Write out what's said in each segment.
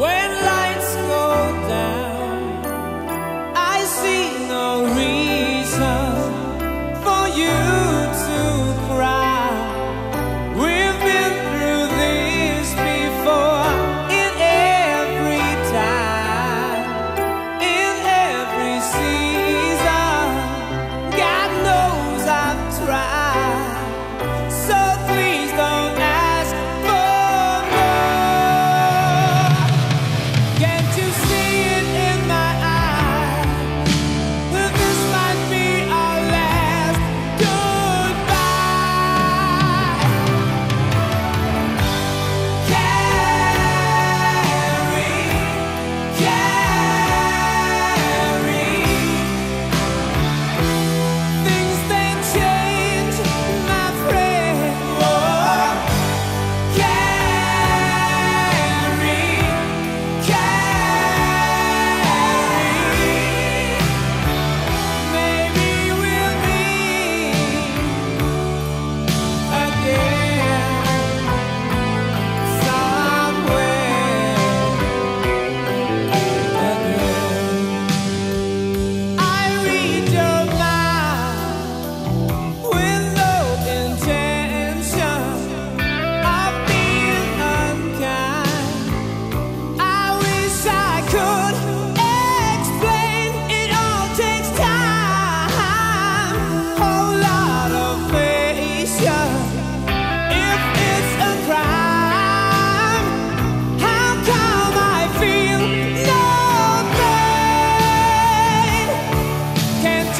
When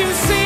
you see?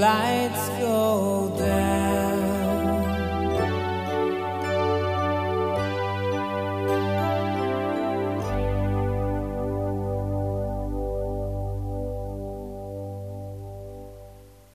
Lights go.